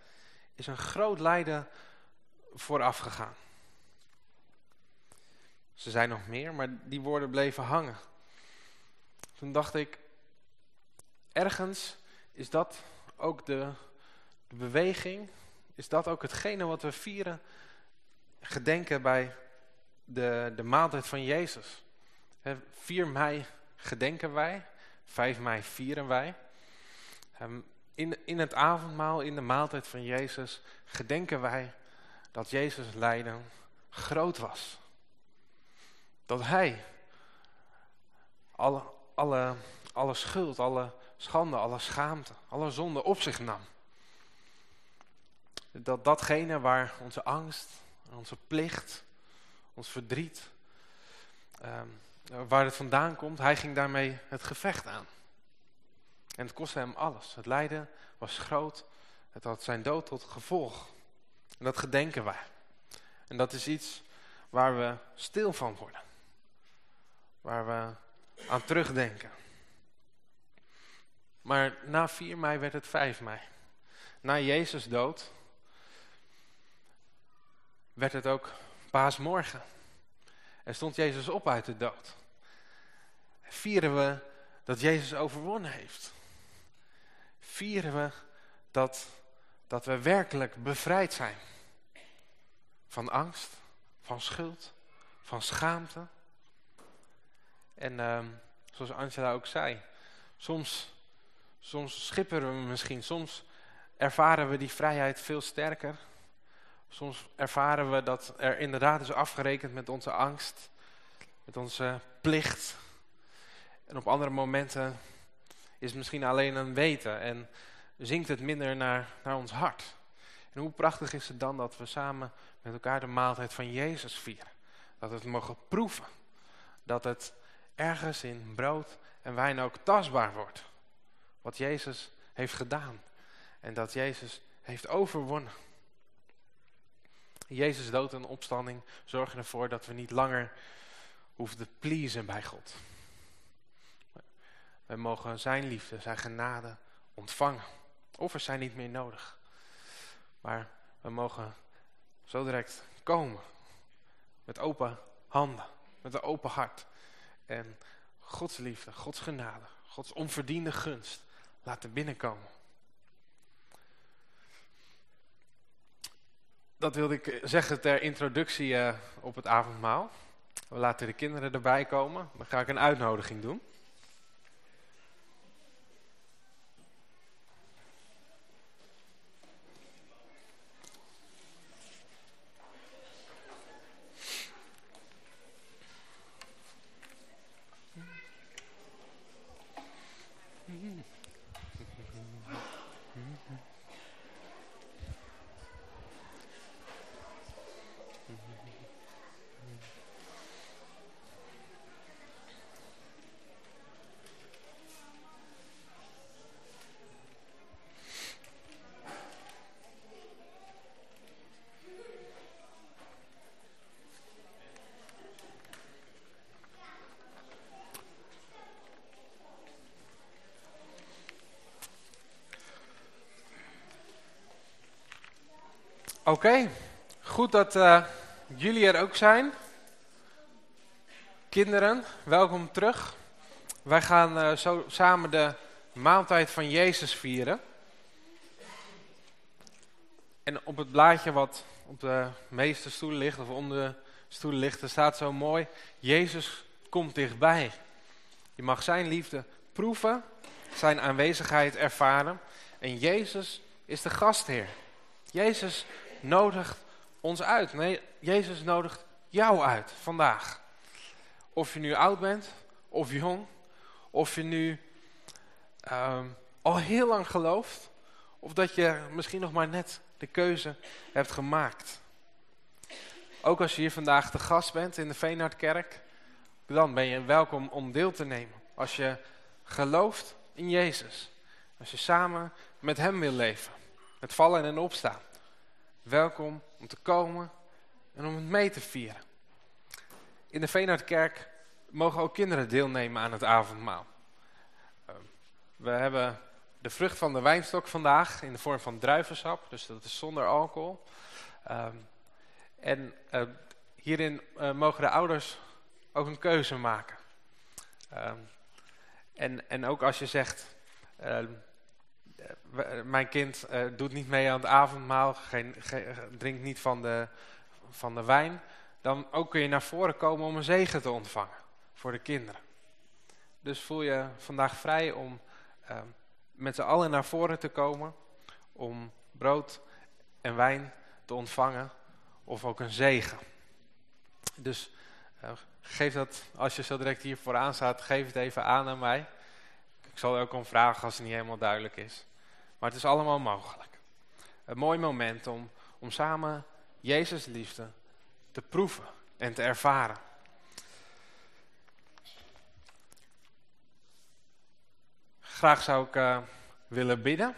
is een groot lijden vooraf gegaan. Ze zei nog meer, maar die woorden bleven hangen. Toen dacht ik, ergens is dat ook de, de beweging, is dat ook hetgene wat we vieren, gedenken bij de, de maaltijd van Jezus. 4 mei gedenken wij, 5 mei vieren wij. Ehm, in, in het avondmaal, in de maaltijd van Jezus, gedenken wij dat Jezus lijden groot was. Dat hij alle, alle, alle schuld, alle schande, alle schaamte, alle zonde op zich nam. Dat datgene waar onze angst, onze plicht, ons verdriet, um, waar het vandaan komt, hij ging daarmee het gevecht aan. En het kostte hem alles. Het lijden was groot. Het had zijn dood tot gevolg. En dat gedenken wij. En dat is iets waar we stil van worden. Waar we aan terugdenken. Maar na 4 mei werd het 5 mei. Na Jezus dood werd het ook paasmorgen. En stond Jezus op uit de dood. Vieren we dat Jezus overwonnen heeft. Vieren we dat, dat we werkelijk bevrijd zijn. Van angst, van schuld, van schaamte. En uh, zoals Angela ook zei, soms, soms schipperen we misschien, soms ervaren we die vrijheid veel sterker. Soms ervaren we dat er inderdaad is afgerekend met onze angst, met onze plicht. En op andere momenten is het misschien alleen een weten en zinkt het minder naar, naar ons hart. En hoe prachtig is het dan dat we samen met elkaar de maaltijd van Jezus vieren. Dat we het mogen proeven. Dat het ergens in brood en wijn ook tastbaar wordt. Wat Jezus heeft gedaan. En dat Jezus heeft overwonnen. Jezus dood en opstanding zorgen ervoor dat we niet langer hoeven te pleasen bij God. We mogen zijn liefde, zijn genade ontvangen. Offers zijn niet meer nodig. Maar we mogen zo direct komen. Met open handen. Met een open hart. En Gods liefde, Gods genade, Gods onverdiende gunst laten binnenkomen. Dat wilde ik zeggen ter introductie uh, op het avondmaal. We laten de kinderen erbij komen. Dan ga ik een uitnodiging doen. Oké, goed dat uh, jullie er ook zijn. Kinderen, welkom terug. Wij gaan uh, zo samen de maaltijd van Jezus vieren. En op het blaadje wat op de meeste stoelen ligt, of onder de stoelen ligt, er staat zo mooi... Jezus komt dichtbij. Je mag zijn liefde proeven, zijn aanwezigheid ervaren. En Jezus is de gastheer. Jezus nodigt ons uit. Nee, Jezus nodigt jou uit vandaag. Of je nu oud bent, of jong, of je nu ehm, al heel lang gelooft, of dat je misschien nog maar net de keuze hebt gemaakt. Ook als je hier vandaag te gast bent in de Veenhardkerk, dan ben je welkom om deel te nemen. Als je gelooft in Jezus. Als je samen met hem wil leven. Met vallen en opstaan. Welkom om te komen en om het mee te vieren. In de Veenhardkerk mogen ook kinderen deelnemen aan het avondmaal. Ehm, we hebben de vrucht van de wijnstok vandaag in de vorm van druivensap. Dus dat is zonder alcohol. Ehm, en uh, hierin uh, mogen de ouders ook een keuze maken. Um, en, en ook als je zegt, uh, mijn kind doet niet mee aan het avondmaal, geen, drinkt niet van de, van de wijn. Dan ook kun je naar voren komen om een zegen te ontvangen voor de kinderen. Dus voel je vandaag vrij om met z'n allen naar voren te komen. Om brood en wijn te ontvangen of ook een zegen. Dus geef dat, als je zo direct hier vooraan staat, geef het even aan aan mij. Ik zal ook om vragen als het niet helemaal duidelijk is. Maar het is allemaal mogelijk. Een mooi moment om, om samen Jezus liefde te proeven en te ervaren. Graag zou ik uh, willen bidden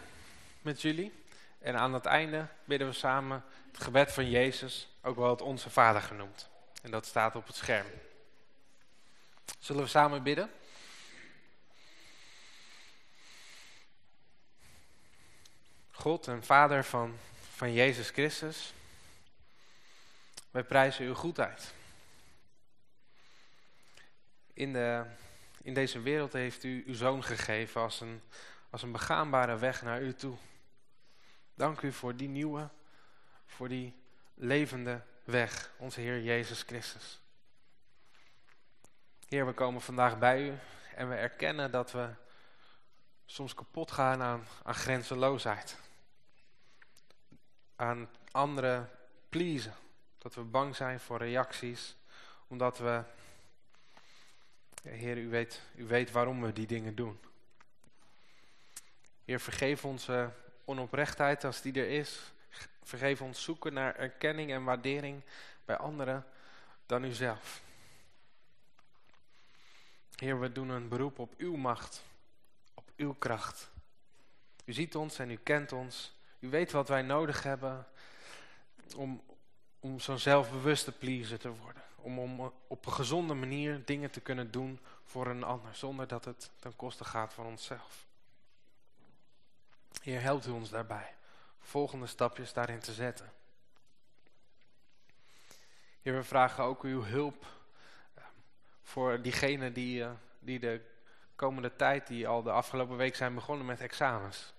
met jullie. En aan het einde bidden we samen het gebed van Jezus, ook wel het Onze Vader genoemd. En dat staat op het scherm. Zullen we samen bidden? God en Vader van, van Jezus Christus, wij prijzen uw goedheid. In, de, in deze wereld heeft u uw zoon gegeven als een, als een begaanbare weg naar u toe. Dank u voor die nieuwe voor die levende weg, onze Heer Jezus Christus. Heer, we komen vandaag bij u en we erkennen dat we soms kapot gaan aan, aan grenzeloosheid. Aan anderen pleasen. Dat we bang zijn voor reacties. Omdat we, Heer, u weet, u weet waarom we die dingen doen. Heer, vergeef onze onoprechtheid als die er is. Vergeef ons zoeken naar erkenning en waardering bij anderen dan uzelf. Heer, we doen een beroep op uw macht, op uw kracht. U ziet ons en u kent ons. U weet wat wij nodig hebben om, om zo'n zelfbewuste pleaser te worden. Om, om op een gezonde manier dingen te kunnen doen voor een ander, zonder dat het ten koste gaat van onszelf. Heer, helpt u ons daarbij volgende stapjes daarin te zetten. Heer, we vragen ook uw hulp ehm, voor diegenen die, uh, die de komende tijd, die al de afgelopen week zijn begonnen met examens.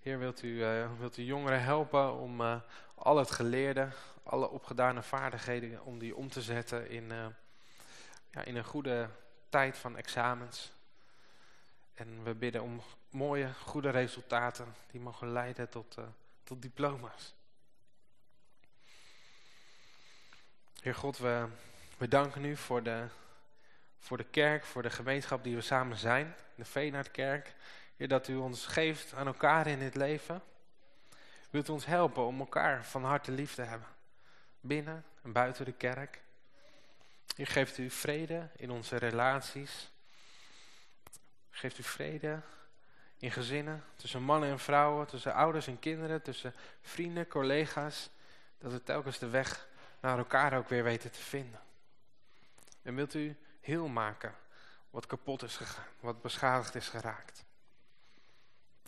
Heer, wilt u, uh, wilt u jongeren helpen om uh, al het geleerde, alle opgedane vaardigheden, om die om te zetten in, ja, in een goede tijd van examens. En we bidden om mooie, goede resultaten die mogen leiden tot, tot diploma's. Heer God, we, we danken u voor de, voor de kerk, voor de gemeenschap die we samen zijn. De Veenhardkerk. Dat u ons geeft aan elkaar in dit leven. Wilt u ons helpen om elkaar van harte lief te hebben. Binnen en buiten de kerk. Heer, geeft u vrede in onze relaties. Geeft u vrede in gezinnen, tussen mannen en vrouwen, tussen ouders en kinderen, tussen vrienden, collega's, dat we telkens de weg naar elkaar ook weer weten te vinden. En wilt u heel maken wat kapot is gegaan, wat beschadigd is geraakt.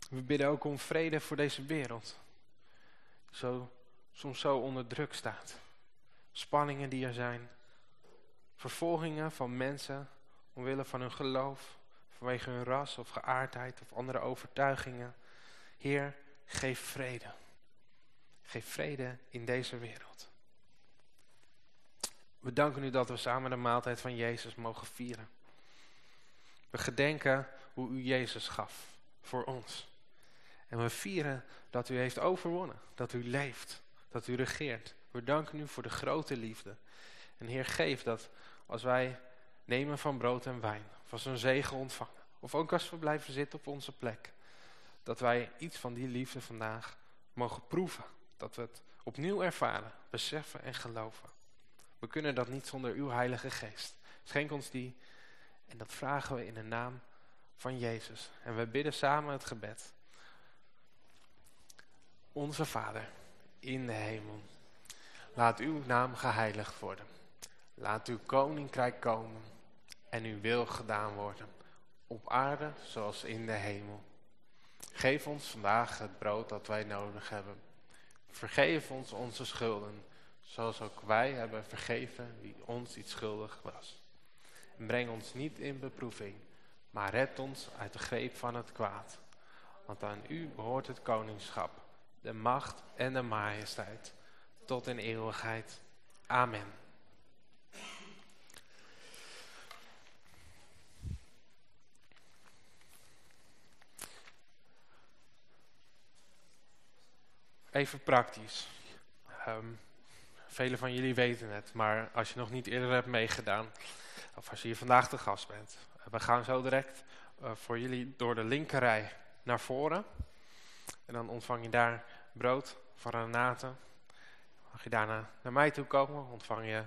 We bidden ook om vrede voor deze wereld, zo, soms zo onder druk staat. Spanningen die er zijn, vervolgingen van mensen omwille van hun geloof, vanwege hun ras of geaardheid of andere overtuigingen. Heer, geef vrede. Geef vrede in deze wereld. We danken u dat we samen de maaltijd van Jezus mogen vieren. We gedenken hoe u Jezus gaf voor ons. En we vieren dat u heeft overwonnen, dat u leeft, dat u regeert. We danken u voor de grote liefde. En Heer, geef dat als wij nemen van brood en wijn, of als een zegen ontvangen, of ook als we blijven zitten op onze plek, dat wij iets van die liefde vandaag mogen proeven. Dat we het opnieuw ervaren, beseffen en geloven. We kunnen dat niet zonder uw heilige geest. Schenk ons die en dat vragen we in de naam van Jezus. En we bidden samen het gebed. Onze Vader in de hemel. Laat uw naam geheiligd worden. Laat uw koninkrijk komen en uw wil gedaan worden. Op aarde zoals in de hemel. Geef ons vandaag het brood dat wij nodig hebben. Vergeef ons onze schulden, zoals ook wij hebben vergeven wie ons iets schuldig was. En breng ons niet in beproeving, maar red ons uit de greep van het kwaad. Want aan u behoort het koningschap, de macht en de majesteit, tot in eeuwigheid. Amen. Even praktisch. Um, velen van jullie weten het, maar als je nog niet eerder hebt meegedaan, of als je hier vandaag de gast bent. We gaan zo direct uh, voor jullie door de linkerrij naar voren. En dan ontvang je daar brood van Renate. Mag je daarna naar mij toe komen, ontvang je,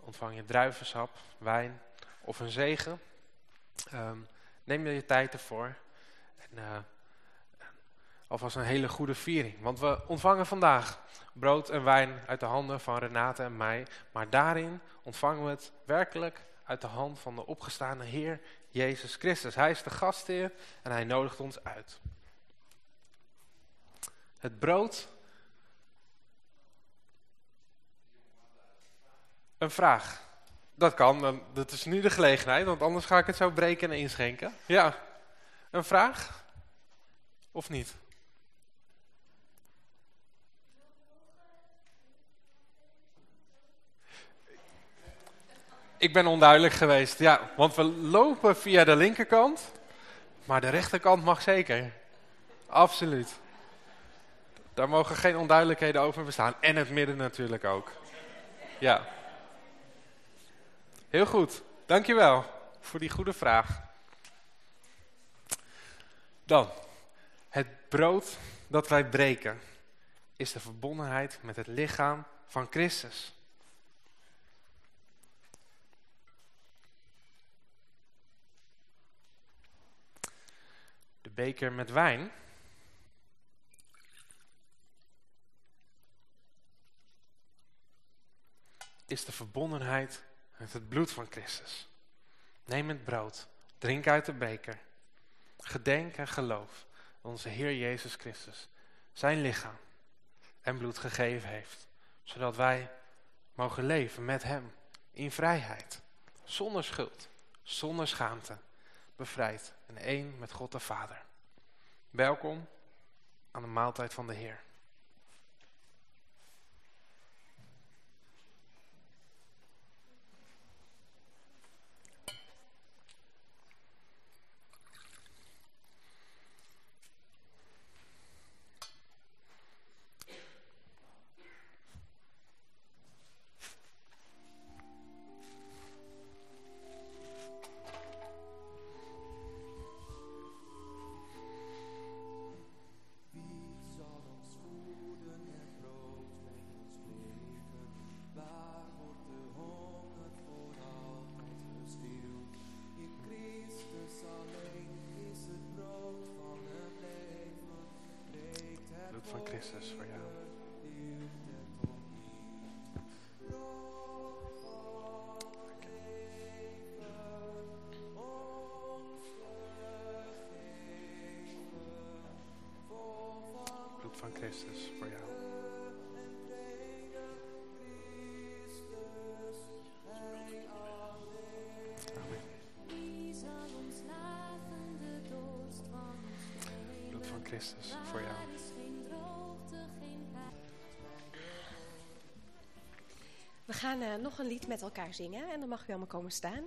ontvang je druivensap, wijn of een zegen. Um, neem je tijd ervoor. En, uh, alvast een hele goede viering. Want we ontvangen vandaag brood en wijn uit de handen van Renate en mij. Maar daarin ontvangen we het werkelijk uit de hand van de opgestaande Heer Jezus Christus. Hij is de gastheer en hij nodigt ons uit. Het brood. Een vraag. Dat kan, dat is nu de gelegenheid, want anders ga ik het zo breken en inschenken. Ja, een vraag? Of niet? Ik ben onduidelijk geweest, ja. Want we lopen via de linkerkant, maar de rechterkant mag zeker. Absoluut. Daar mogen geen onduidelijkheden over bestaan. En het midden natuurlijk ook. Ja. Heel goed. Dankjewel voor die goede vraag. Dan, het brood dat wij breken is de verbondenheid met het lichaam van Christus. beker met wijn. Is de verbondenheid met het bloed van Christus. Neem het brood, drink uit de beker. Gedenk en geloof onze Heer Jezus Christus zijn lichaam en bloed gegeven heeft. Zodat wij mogen leven met hem in vrijheid. Zonder schuld, zonder schaamte, bevrijd en één met God de Vader. Welkom aan de maaltijd van de Heer. Gaan uh, nog een lied met elkaar zingen en dan mag u allemaal komen staan.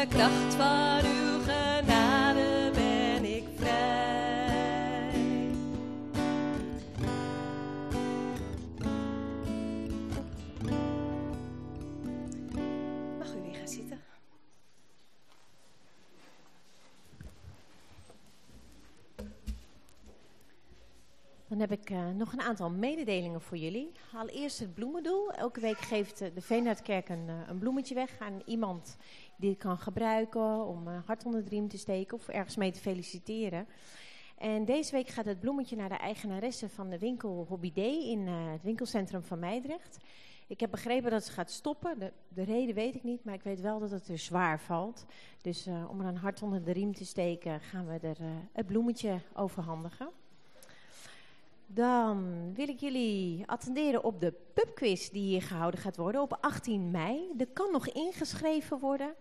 Door de heb ik eh, nog een aantal mededelingen voor jullie. Allereerst het bloemendoel. Elke week geeft eh, de Veenhardkerk een, eh, een bloemetje weg aan iemand die het kan gebruiken om een hart onder de riem te steken of ergens mee te feliciteren. En deze week gaat het bloemetje naar de eigenaresse van de winkel Hobby Day in het winkelcentrum van Meidrecht. Ik heb begrepen dat ze gaat stoppen. De, de reden weet ik niet, maar ik weet wel dat het er zwaar valt. Dus om er een hart onder de riem te steken gaan we er het bloemetje overhandigen. Dan wil ik jullie attenderen op de pubquiz die hier gehouden gaat worden op 18 mei. Er kan nog ingeschreven worden.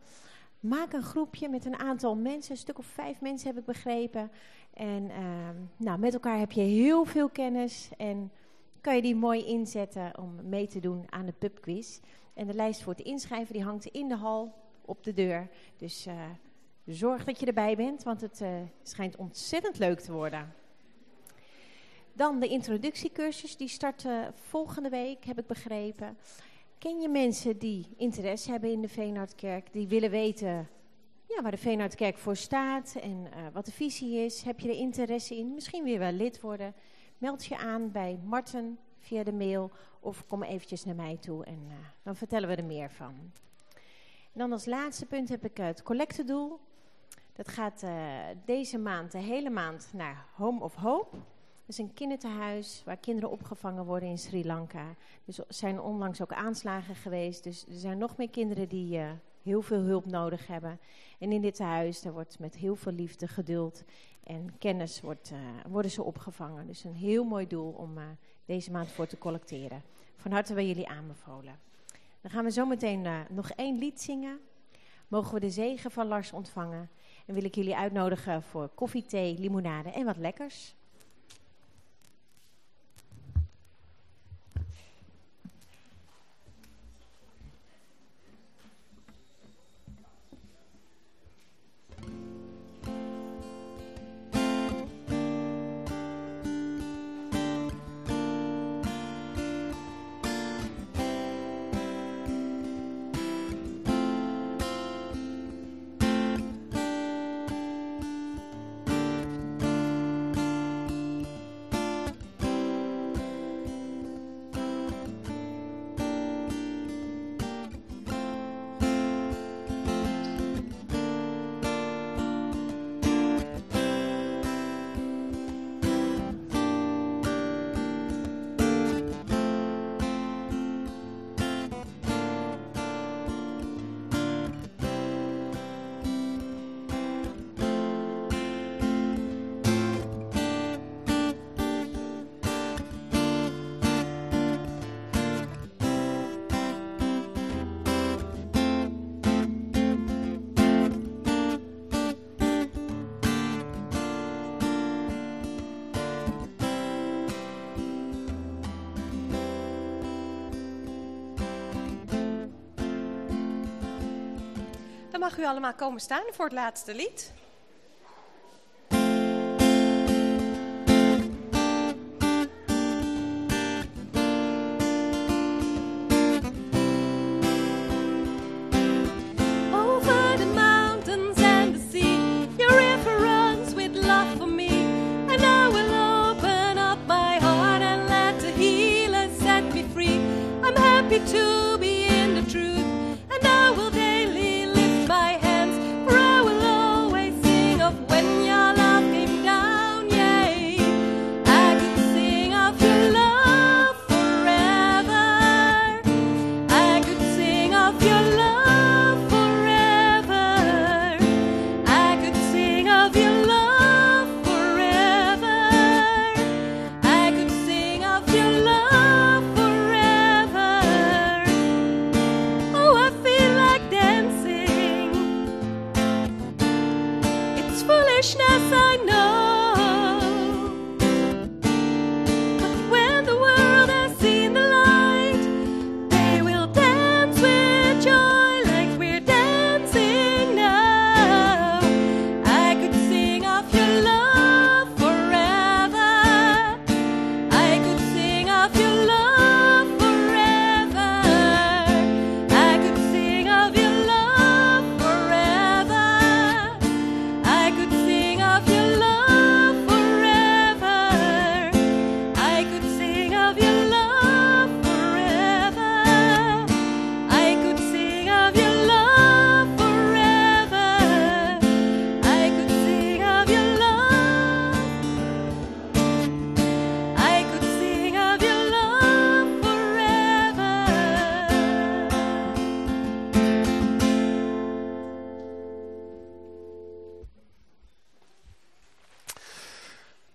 Maak een groepje met een aantal mensen, een stuk of vijf mensen heb ik begrepen. En ehm, nou, met elkaar heb je heel veel kennis en kan je die mooi inzetten om mee te doen aan de pubquiz. En de lijst voor het inschrijven die hangt in de hal op de deur. Dus eh, zorg dat je erbij bent, want het eh, schijnt ontzettend leuk te worden. Dan de introductiecursus, die start eh, volgende week, heb ik begrepen. Ken je mensen die interesse hebben in de Veenhardkerk, die willen weten ja, waar de Veenhardkerk voor staat en eh, wat de visie is? Heb je er interesse in? Misschien weer wel lid worden? Meld je aan bij Marten via de mail of kom eventjes naar mij toe en eh, dan vertellen we er meer van. En dan als laatste punt heb ik het collectedoel. Dat gaat deze maand, de hele maand, naar Home of Hope is een kinderthuis waar kinderen opgevangen worden in Sri Lanka. Dus er zijn onlangs ook aanslagen geweest. Dus er zijn nog meer kinderen die eh, heel veel hulp nodig hebben. En in dit huis, daar wordt met heel veel liefde, geduld en kennis wordt, eh, worden ze opgevangen. Dus een heel mooi doel om eh, deze maand voor te collecteren. Van harte bij jullie aanbevolen. Dan gaan we zometeen nog één lied zingen. Mogen we de zegen van Lars ontvangen. En wil ik jullie uitnodigen voor koffie, thee, limonade en wat lekkers. mag u allemaal komen staan voor het laatste lied.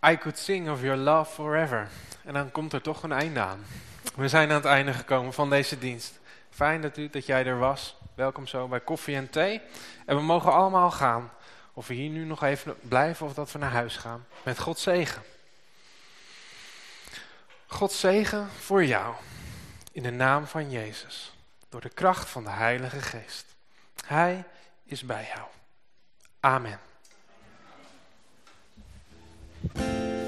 I could sing of your love forever. En dan komt er toch een einde aan. We zijn aan het einde gekomen van deze dienst. Fijn dat, u, dat jij er was. Welkom zo bij koffie en thee. En we mogen allemaal gaan. Of we hier nu nog even blijven of dat we naar huis gaan. Met Gods zegen. Gods zegen voor jou. In de naam van Jezus. Door de kracht van de Heilige Geest. Hij is bij jou. Amen. Bye.